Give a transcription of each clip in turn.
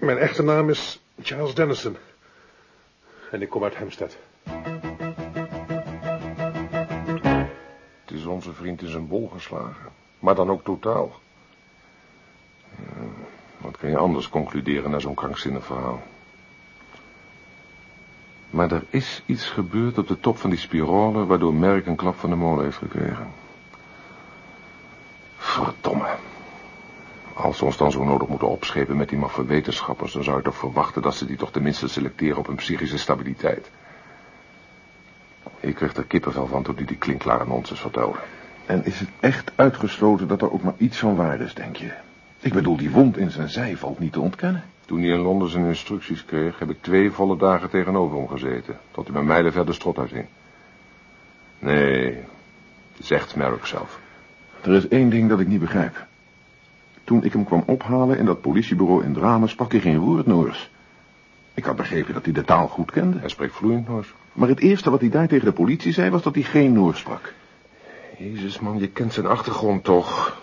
Mijn echte naam is Charles Dennison. En ik kom uit Hampstead. Het is onze vriend in zijn bol geslagen. Maar dan ook totaal. Ja, wat kan je anders concluderen na zo'n krankzinnig verhaal? Maar er is iets gebeurd op de top van die spirale... waardoor Merk een klap van de molen heeft gekregen. Verdomme. Als ze ons dan zo nodig moeten opschepen met die maffe wetenschappers... dan zou ik toch verwachten dat ze die toch tenminste selecteren op een psychische stabiliteit. Ik kreeg er kippenvel van toen hij die klinklare nonsens vertelde. En is het echt uitgesloten dat er ook maar iets van waar is, denk je? Ik bedoel, die wond in zijn zij valt niet te ontkennen. Toen hij in Londen zijn instructies kreeg, heb ik twee volle dagen tegenover hem gezeten. Tot hij bij mijlen verder strot uitging. Nee, zegt Merrick zelf. Er is één ding dat ik niet begrijp. Toen ik hem kwam ophalen in dat politiebureau in Dramen sprak hij geen woord Noors. Ik had begrepen dat hij de taal goed kende. Hij spreekt vloeiend Noors. Maar het eerste wat hij daar tegen de politie zei was dat hij geen Noors sprak. Jezus man, je kent zijn achtergrond toch.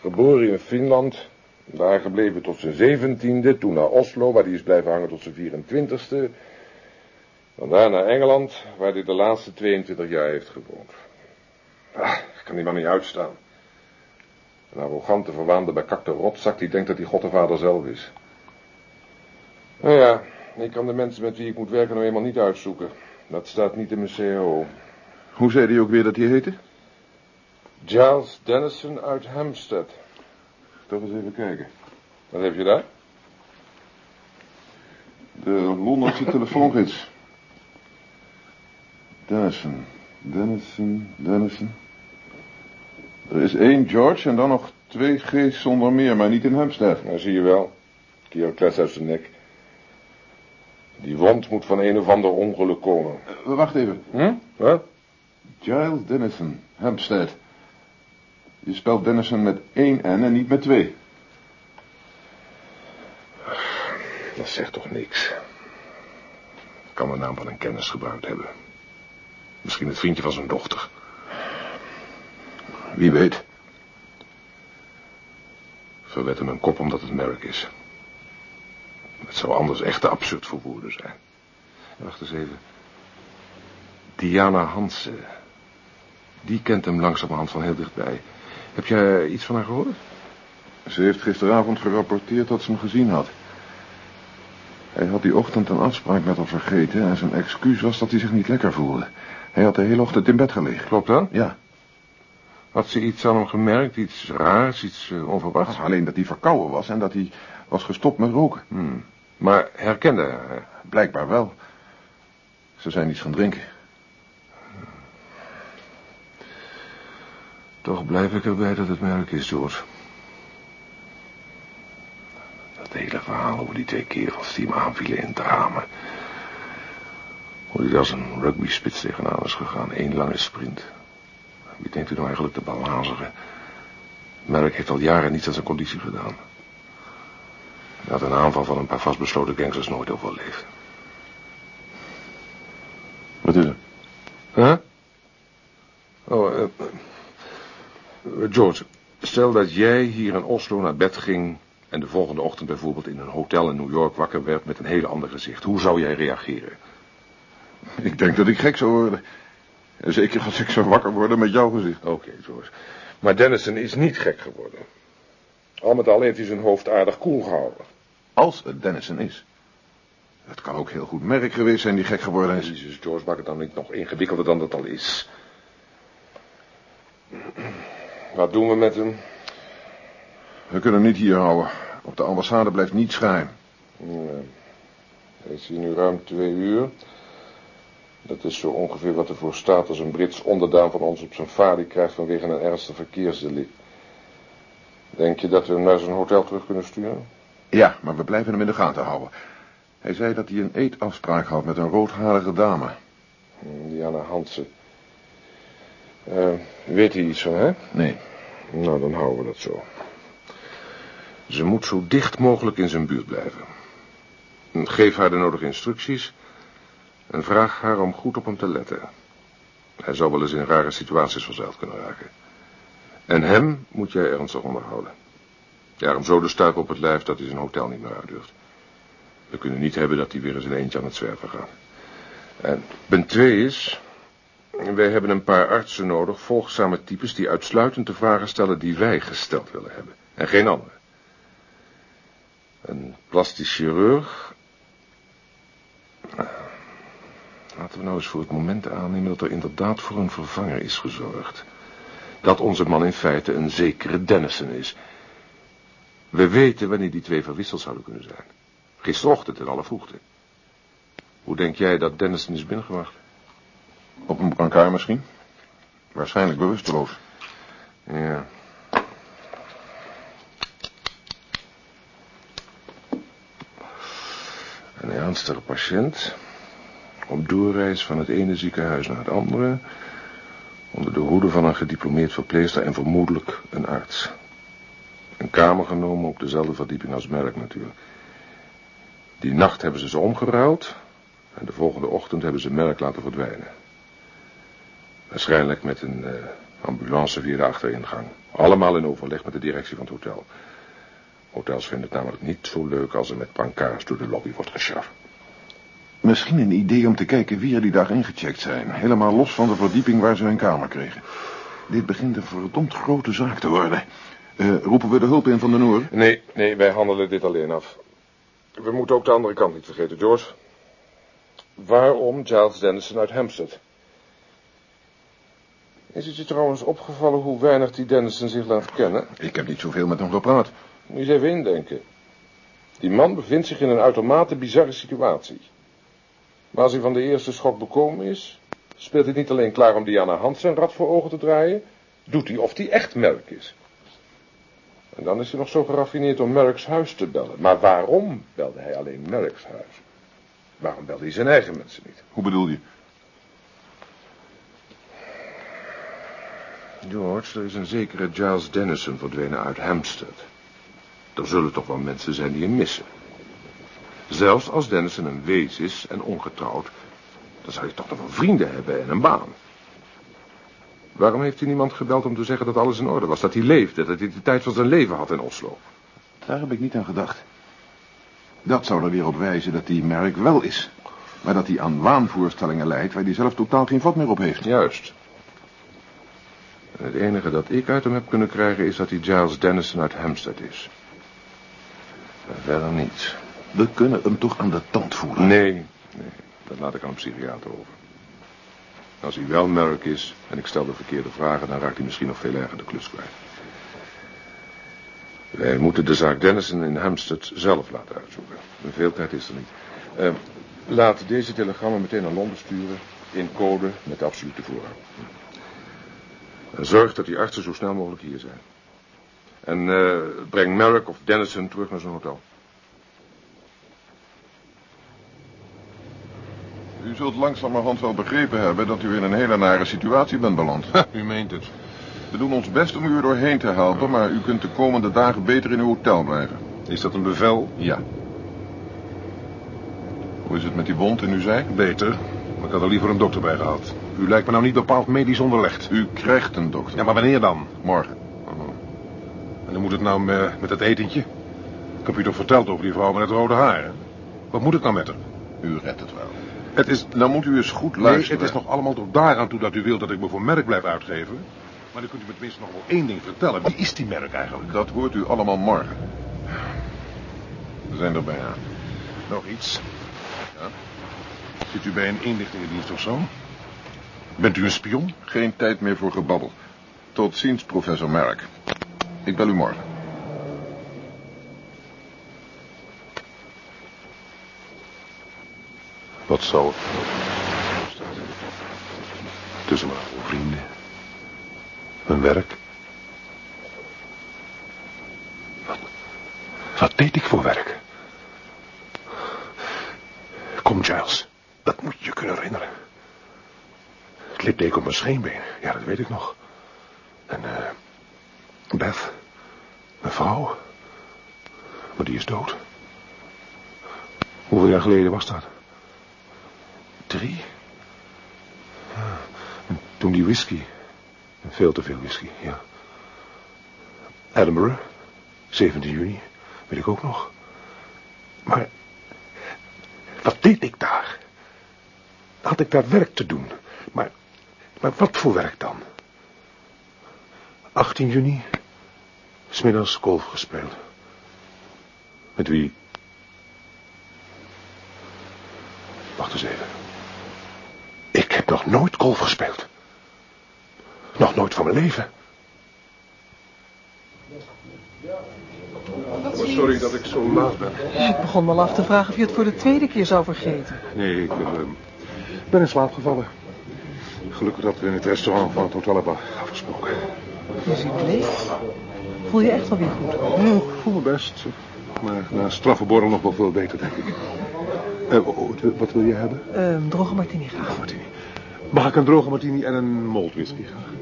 Geboren in Finland, daar gebleven tot zijn zeventiende, toen naar Oslo, waar hij is blijven hangen tot zijn 24ste. Vandaar naar Engeland, waar hij de laatste 22 jaar heeft gewoond. Ah, ik kan die man niet uitstaan. Een arrogante, verwaande, bekakte rotzak die denkt dat hij God de Vader zelf is. Nou ja, ik kan de mensen met wie ik moet werken nou eenmaal niet uitzoeken. Dat staat niet in mijn CAO. Hoe zei hij ook weer dat hij heette? Giles Dennison uit Hampstead. Toch eens even kijken. Wat heb je daar? De Londense telefoongids. Dennison, Dennison, Dennison. Er is één George en dan nog twee G's zonder meer, maar niet in Hampstead. Nou, zie je wel. Kier kles uit zijn nek. Die wond moet van een of ander ongeluk komen. Uh, wacht even. Hm? Wat? Giles Dennison, Hampstead. Je spelt Dennison met één N en niet met twee. Dat zegt toch niks. Kan de naam van een kennis gebruikt hebben. Misschien het vriendje van zijn dochter. Wie weet. Verwet hem een kop omdat het merk is. Het zou anders echt te absurd voor woorden zijn. Wacht eens even. Diana Hansen. Die kent hem langzamerhand van heel dichtbij. Heb jij iets van haar gehoord? Ze heeft gisteravond gerapporteerd dat ze hem gezien had. Hij had die ochtend een afspraak met haar vergeten... en zijn excuus was dat hij zich niet lekker voelde. Hij had de hele ochtend in bed gelegen. Klopt dat? Ja. Had ze iets aan hem gemerkt? Iets raars? Iets uh, onverwachts? Ach, alleen dat hij verkouden was en dat hij was gestopt met roken. Hmm. Maar herkende? Blijkbaar wel. Ze zijn iets gaan drinken. Toch blijf ik erbij dat het merk is, George. Dat hele verhaal over die twee kerels die hem aanvielen in drama. Hoe hij als een rugby-spits tegenaan is gegaan. één lange sprint. Wie denkt u nou eigenlijk te balazeren? Merk heeft al jaren niets aan zijn conditie gedaan. Hij had een aanval van een paar vastbesloten gangsters nooit overleefd. Wat is er? Huh? Oh, uh, George, stel dat jij hier in Oslo naar bed ging... en de volgende ochtend bijvoorbeeld in een hotel in New York wakker werd met een heel ander gezicht. Hoe zou jij reageren? Ik denk dat ik gek zou worden. Zeker als ik zou wakker worden met jouw gezicht. Oké, okay, George. Maar Dennison is niet gek geworden. Al met al heeft hij zijn hoofd aardig koel gehouden. Als het Dennison is. Het kan ook heel goed merk geweest zijn die gek geworden is. Jezus, George, maak het dan niet nog ingewikkelder dan het al is. Wat doen we met hem? We kunnen hem niet hier houden. Op de ambassade blijft niets geheim. Nee. Hij is hier nu ruim twee uur. Dat is zo ongeveer wat ervoor staat als een Brits onderdaan van ons op zijn vader krijgt vanwege een ernstig verkeersdelict. Denk je dat we hem naar zijn hotel terug kunnen sturen? Ja, maar we blijven hem in de gaten houden. Hij zei dat hij een eetafspraak had met een roodharige dame. Diana Hansen. Uh, weet hij iets van, hè? Nee. Nou, dan houden we dat zo. Ze moet zo dicht mogelijk in zijn buurt blijven. Geef haar de nodige instructies... en vraag haar om goed op hem te letten. Hij zou wel eens in rare situaties verzeild kunnen raken. En hem moet jij ernstig onderhouden. Ja, hem zo de stuip op het lijf dat hij zijn hotel niet meer uit durft. We kunnen niet hebben dat hij weer eens een eentje aan het zwerven gaat. En punt twee is... Wij hebben een paar artsen nodig, volgzame types... die uitsluitend de vragen stellen die wij gesteld willen hebben. En geen andere. Een plastisch chirurg... Laten we nou eens voor het moment aannemen dat er inderdaad voor een vervanger is gezorgd. Dat onze man in feite een zekere Dennison is. We weten wanneer die twee verwisseld zouden kunnen zijn. Gisterochtend in alle vroegte. Hoe denk jij dat Dennison is binnengebracht? Op een brancard misschien? Waarschijnlijk bewusteloos. Ja. Een ernstige patiënt. Op doorreis van het ene ziekenhuis naar het andere. Onder de hoede van een gediplomeerd verpleegster en vermoedelijk een arts. Een kamer genomen op dezelfde verdieping als Merk natuurlijk. Die nacht hebben ze ze omgeruild. En de volgende ochtend hebben ze Merk laten verdwijnen. Waarschijnlijk met een uh, ambulance via de achteringang. Allemaal in overleg met de directie van het hotel. Hotels vinden het namelijk niet zo leuk als er met pancards door de lobby wordt geschaft. Misschien een idee om te kijken wie er die dag ingecheckt zijn. Helemaal los van de verdieping waar ze hun kamer kregen. Dit begint een verdomd grote zaak te worden. Uh, roepen we de hulp in van de Noor? Nee, nee, wij handelen dit alleen af. We moeten ook de andere kant niet vergeten, George. Waarom Giles Dennison uit Hampstead? Is het je trouwens opgevallen hoe weinig die Dennison zich laat kennen? Ik heb niet zoveel met hem gepraat. Moet eens even indenken. Die man bevindt zich in een uitermate bizarre situatie. Maar als hij van de eerste schok bekomen is, speelt hij niet alleen klaar om Diana Hans zijn rad voor ogen te draaien, doet hij of hij echt Merk is. En dan is hij nog zo geraffineerd om Merks huis te bellen. Maar waarom belde hij alleen Merks huis? Waarom belde hij zijn eigen mensen niet? Hoe bedoel je? George, er is een zekere Giles Dennison verdwenen uit Hampstead. Er zullen toch wel mensen zijn die hem missen. Zelfs als Dennison een wees is en ongetrouwd, dan zou hij toch nog wel vrienden hebben en een baan. Waarom heeft hij niemand gebeld om te zeggen dat alles in orde was? Dat hij leefde, dat hij de tijd van zijn leven had in Oslo? Daar heb ik niet aan gedacht. Dat zou er weer op wijzen dat die merk wel is. Maar dat hij aan waanvoorstellingen leidt waar hij zelf totaal geen vat meer op heeft. Juist. En het enige dat ik uit hem heb kunnen krijgen is dat hij Giles Dennison uit Hampstead is. En verder niets. We kunnen hem toch aan de tand voelen? Nee, nee, dat laat ik aan een psychiater over. Als hij wel merk is en ik stel de verkeerde vragen, dan raakt hij misschien nog veel erger de klus kwijt. Wij moeten de zaak Dennison in Hampstead zelf laten uitzoeken. Veel tijd is er niet. Uh, laat deze telegrammen meteen naar Londen sturen, in code met de absolute voorrang. Zorg dat die artsen zo snel mogelijk hier zijn. En uh, breng Merrick of Dennison terug naar zijn hotel. U zult langzamerhand wel begrepen hebben dat u in een hele nare situatie bent beland. u meent het. We doen ons best om u er doorheen te helpen, maar u kunt de komende dagen beter in uw hotel blijven. Is dat een bevel? Ja. Hoe is het met die wond in uw zij? Beter, maar ik had er liever een dokter bij gehad. U lijkt me nou niet bepaald medisch onderlegd. U krijgt een dokter. Ja, maar wanneer dan? Morgen. Oh. En dan moet het nou met het etentje? Ik heb u toch verteld over die vrouw met het rode haar? Wat moet het nou met haar? U redt het wel. Het is... Nou moet u eens goed luisteren. Nee, het is nog allemaal tot daaraan toe dat u wilt dat ik me voor merk blijf uitgeven. Maar dan kunt u me tenminste nog wel één ding vertellen. Wie is die merk eigenlijk? Dat hoort u allemaal morgen. We zijn er bijna. Nog iets? Ja? Zit u bij een inlichtingendienst of zo? Bent u een spion? Geen tijd meer voor gebabbel. Tot ziens, professor Merk. Ik bel u morgen. Het Tussen mijn vrienden. Mijn werk. Wat, wat deed ik voor werk? Kom, Giles. Dat moet je je kunnen herinneren. Het litteek op mijn scheenbeen. Ja, dat weet ik nog. En, eh... Beth. Mijn vrouw. Maar die is dood. Hoeveel jaar geleden was dat? Drie? Ja, toen die whisky. Veel te veel whisky, ja. Edinburgh. 17 juni, weet ik ook nog. Maar wat deed ik daar? Had ik daar werk te doen? Maar, maar wat voor werk dan? 18 juni, smiddags golf gespeeld. Met wie? Wacht eens even. Ik heb nog nooit golf gespeeld. Nog nooit van mijn leven. Oh, sorry dat ik zo laat ben. Ik begon wel af te vragen of je het voor de tweede keer zou vergeten. Nee, ik uh, ben in slaap gevallen. Gelukkig dat we in het restaurant van het hotel hebben afgesproken. Je ziet bleef. Voel je echt wel weer goed? Ja, ik voel me best. Maar na straffe nog wel veel beter, denk ik. Uh, wat wil je hebben? Uh, een droge martini graag. Droge martini. Mag ik een droge martini en een malt whisky graag?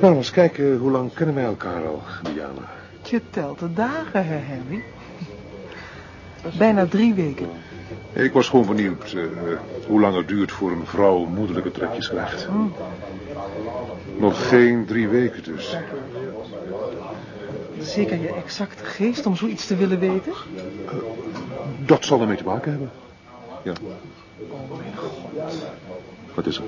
Nou, eens kijken, hoe lang kennen wij elkaar al, Diana? Je telt de dagen, hè, Henry. Bijna drie weken. Ik was gewoon benieuwd uh, hoe lang het duurt voor een vrouw moederlijke trekjes krijgt. Oh. Nog geen drie weken dus. Zeker je exacte geest om zoiets te willen weten? Uh, dat zal ermee te maken hebben. Ja. Oh mijn god. Wat is er?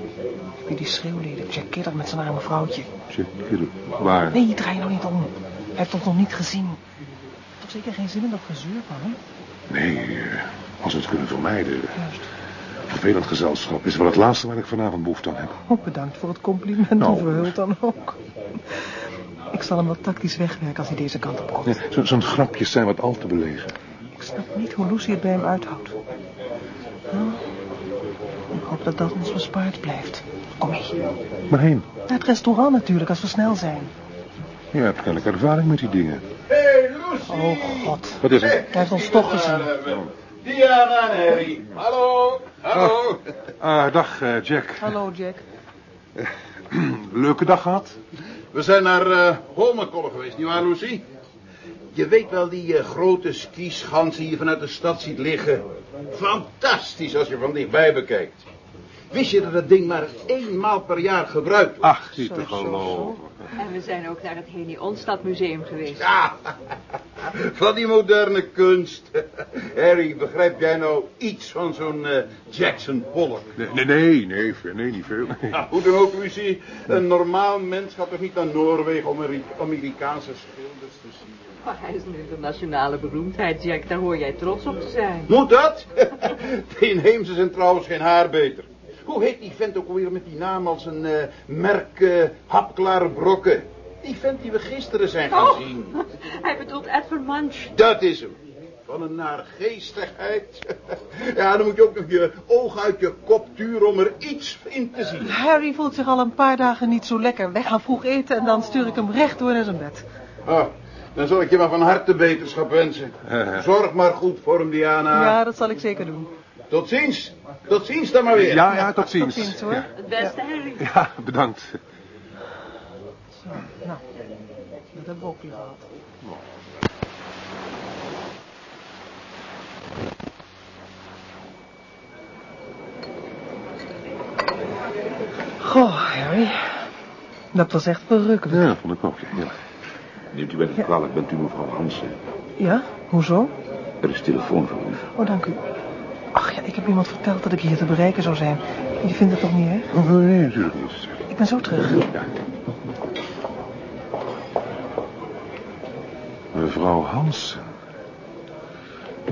Wie die schreeuwleden? Jack Kidder met zijn arme vrouwtje. Jack Kidder? Waar? Nee, draai je nou niet om. Hij heeft ons nog niet gezien. Toch zeker geen zin in dat gezeur van hem? Nee, eh, als we het kunnen vermijden. Juist. Vervelend gezelschap is wel het laatste waar ik vanavond behoefte aan heb. Oh, bedankt voor het compliment, nou, hoe verhuld dan ook. Ik zal hem wat tactisch wegwerken als hij deze kant op komt. Ja, Zo'n grapjes zijn wat al te belegen. Ik snap niet hoe Lucy het bij hem uithoudt. Hoop dat dat ons bespaard blijft. Kom mee. Waarheen? Naar het restaurant natuurlijk, als we snel zijn. Je hebt kennelijk ervaring met die dingen. Hé, hey, Lucy! Oh, god. Wat is het? Hij heeft ons toch gezien. Diana en Harry. Hallo, hallo. Ah, uh, dag, uh, Jack. Hallo, Jack. leuke dag gehad? We zijn naar uh, Holmenkollen geweest, nietwaar, Lucy? Je weet wel die uh, grote skischansen die je vanuit de stad ziet liggen. Fantastisch als je van dichtbij bekijkt. Wist je dat het ding maar eenmaal per jaar gebruikt wordt? Ach, niet te geloven. En we zijn ook naar het Heni Onstad Museum geweest. Ja, van die moderne kunst. Harry, begrijp jij nou iets van zo'n uh, Jackson Pollock? Nee, nee, nee, nee, nee niet veel. Nou, hoe dan ook, Lucie. Een normaal mens gaat toch niet naar Noorwegen om Amerikaanse schilders te zien? Oh, hij is een internationale beroemdheid, Jack. Daar hoor jij trots op te zijn. Moet dat? De inheemse zijn trouwens geen haar beter. Hoe heet die vent ook alweer met die naam als een uh, merk uh, hapklare brokken? Die vent die we gisteren zijn gaan oh, zien. Hij bedoelt Edward Munch. Dat is hem. Van een naargeestigheid. ja, dan moet je ook nog je oog uit je kop turen om er iets in te zien. Harry voelt zich al een paar dagen niet zo lekker. Wij gaan vroeg eten en dan stuur ik hem recht door naar zijn bed. Ah, dan zal ik je maar van harte beterschap wensen. Zorg maar goed voor hem, Diana. Ja, dat zal ik zeker doen. Tot ziens. Tot ziens dan maar weer. Ja, ja, tot ziens. Tot ziens hoor. Ja. Het beste, Harry. Ja, bedankt. Zo, nou. Dat hebben we ook weer gehad. Goh, Harry. Dat was echt verrukkelijk. Ja, vond ik ook, ja. Neemt u mij niet kwalijk, bent u mevrouw Hansen? Ja, hoezo? Er is telefoon voor u. Oh, dank u. Ik heb iemand verteld dat ik hier te bereiken zou zijn. Je vindt het toch niet, hè? Oh, nee, natuurlijk niet. Ik ben zo terug. Ja. Mevrouw Hansen.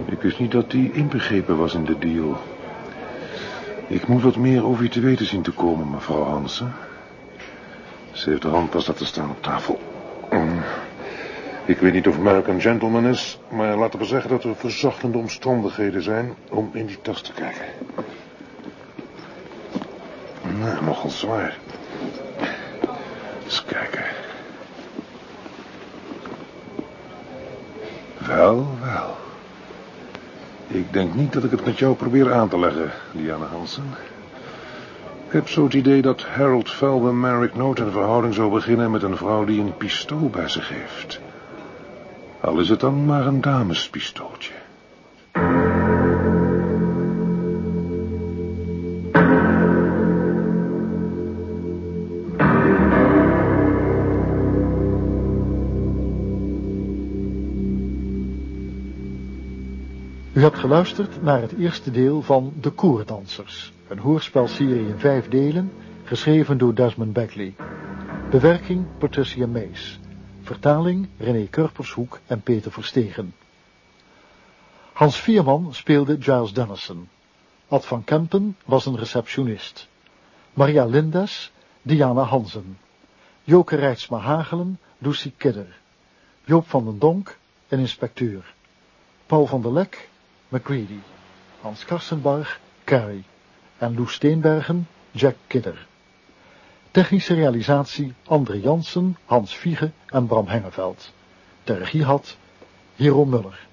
Ik wist niet dat die inbegrepen was in de deal. Ik moet wat meer over je te weten zien te komen, mevrouw Hansen. Ze heeft de handtas laten staan op tafel. Ik weet niet of Merk een gentleman is, maar laten we zeggen dat er verzachtende omstandigheden zijn om in die tas te kijken. Nou, nogal zwaar. Eens kijken. Wel, wel. Ik denk niet dat ik het met jou probeer aan te leggen, Diana Hansen. Ik heb zo het idee dat Harold Felber Merrick nooit een verhouding zou beginnen met een vrouw die een pistool bij zich heeft. Al is het dan maar een damespistooltje. U hebt geluisterd naar het eerste deel van De Koerdansers, een hoorspelserie in vijf delen, geschreven door Desmond Beckley. Bewerking Patricia Mees. Vertaling René Kurpershoek en Peter Verstegen. Hans Vierman speelde Giles Dennison. Ad van Kempen was een receptionist. Maria Lindes, Diana Hansen. Joke Rijtsma Hagelen, Lucy Kidder. Joop van den Donk, een inspecteur. Paul van der Lek, McCready. Hans Karsenbarg, Carrie. En Loes Steenbergen, Jack Kidder. Technische realisatie André Jansen, Hans Viege en Bram Hengeveld. De regie had Hero Muller.